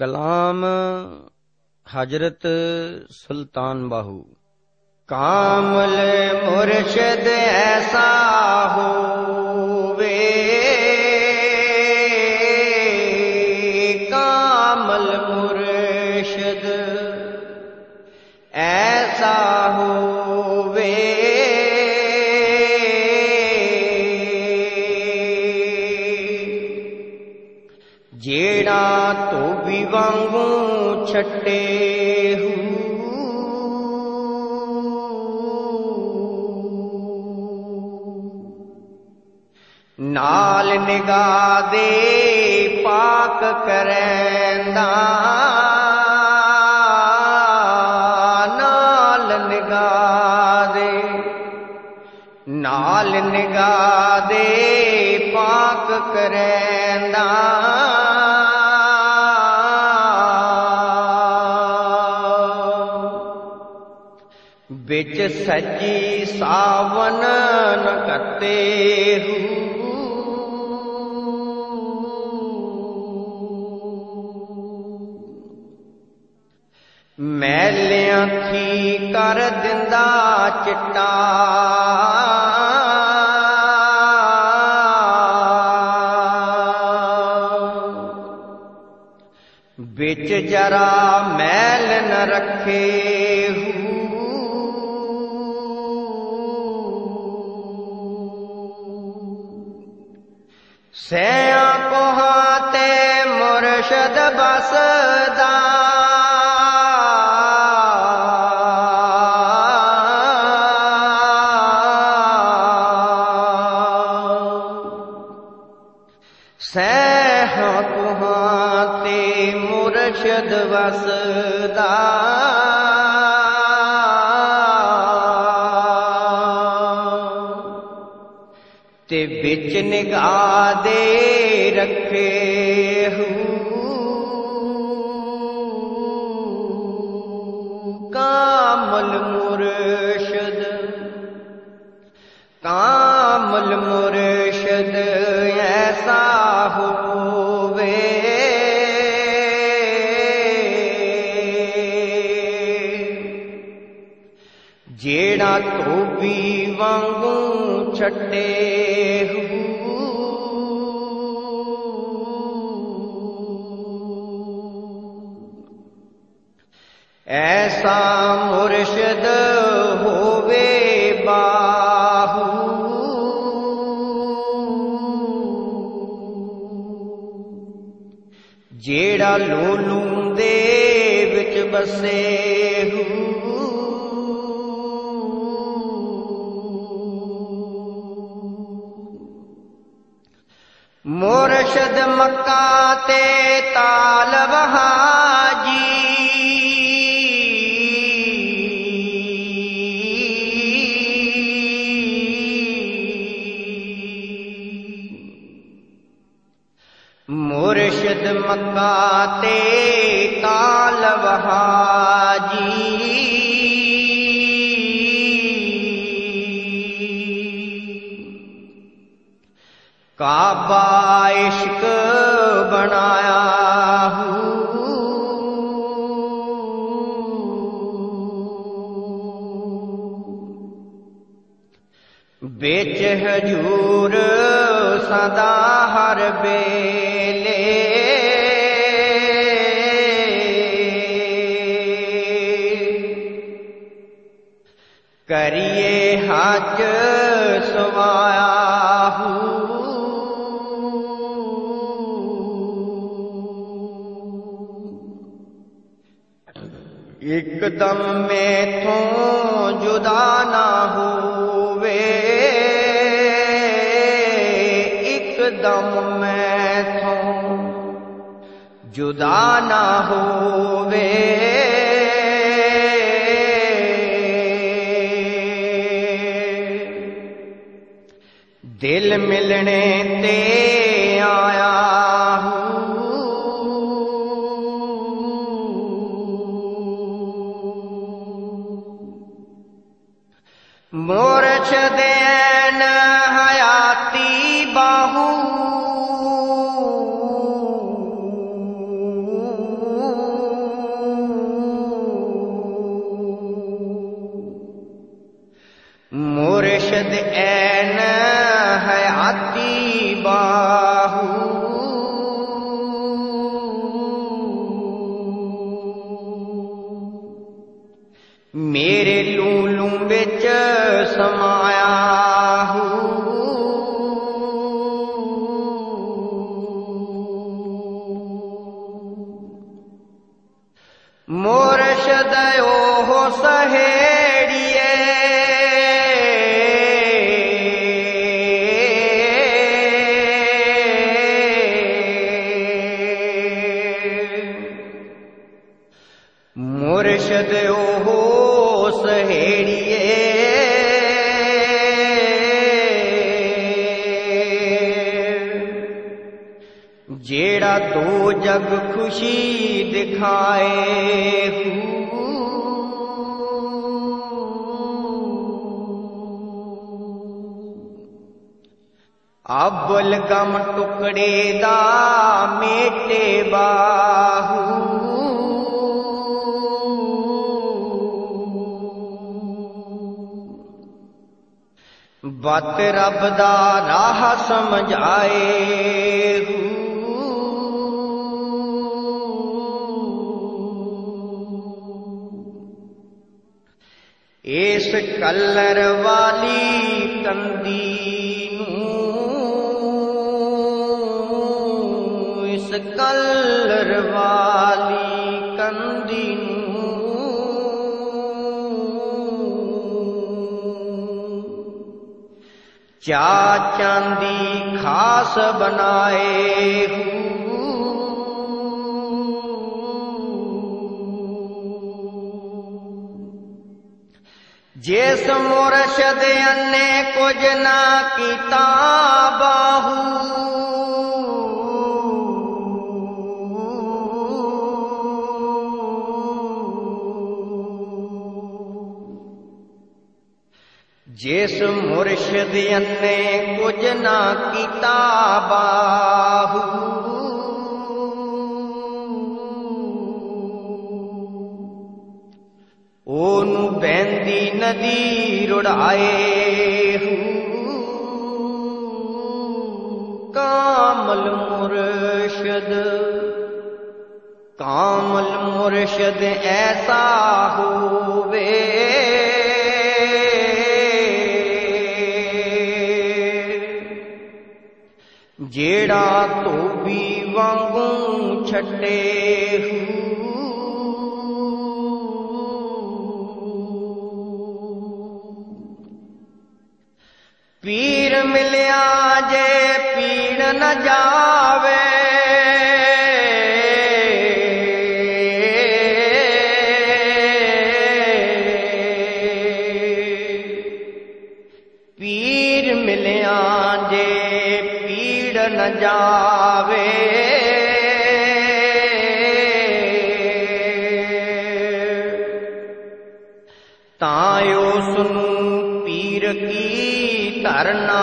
کلام حضرت سلطان باہو۔ کامل مرشد ایسا ہو وے کامل مرشد ایسا ہو وے وانگوں چھٹے نال نگاہ دے پاک کریندا۔ نال نگاہ دے۔ نال نگاہ دے پاک کریندا۔ بچ سجی ساون نکتے میلیاں تھی کر دندا چٹا بچ جرا میل نہ رکھے سیا کوہاتے مرشد بسدا۔ سہ کوہاتے مرشد بسدا۔ بچ نگاہ دے رکھے کامل مرشد کامل مرشد ایسا ہووے۔ جیڑا تو بھی وانگوں چھٹے ایسا مرشد ہووے باہو۔ جیڑا لولوں دے وچ بسے مرشد مکہ تے تال مرشد مکہ تے کعبہ عشق بنایا بیچ حجور سدا ہر بیلے۔ کریے حج سوایا۔ ایک دم میں تھوں جدا نہ ہووے۔ ایک دم میں تھوں جدا نہ ہووے۔ دل ملنے تے آیا گرد این حیاتی باہو۔ میرے لولوں بچ سمایا جیڑا دو جگ خوشی دکھائے ابل گم ٹکڑے دا میٹے باہو۔ بت رب دا راہ سمجھ آئے اس کلر والی کندی اس کلر والی کندی چا چاندی خاص بنائے جس مرشد انے کچھ نہ کیتا باہو۔ جس مرشد انے کچھ نہ کیتا باہو۔ اونو بہندی ندی رڑائے کامل مرشد کامل مرشد ایسا ہووے۔ جیڑا تو بھی وانگوں چھٹے پیر ملیا جے پیڑ نہ جاوے پیر ملیا جے پیڑ نہ جاوے تایو سنو پیر کی ترنا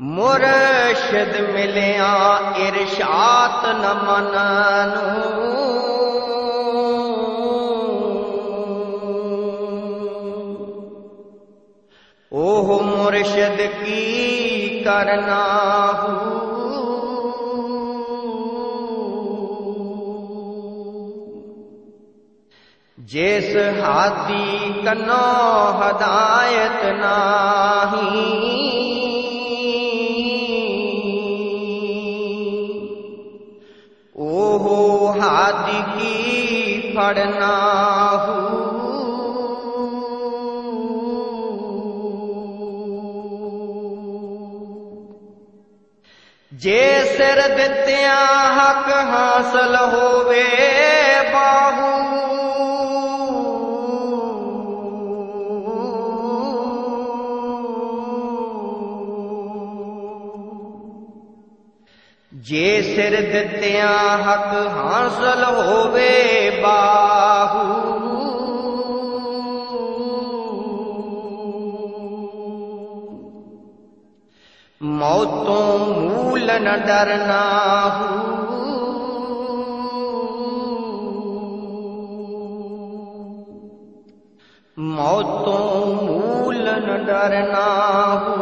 مرشد ملیا ارشاد نہ منانو اوہ مرشد کی کرنا جس ہاتھی کنو ہدایت نہیں اوہ ہاتھی کی پڑنا جے سر دتیاں حق حاصل ہووے سر دتیاں حق حاصل ہووے باہو موتوں مول نہ ڈرنا ہوں موتوں مول نہ ڈرنا ہوں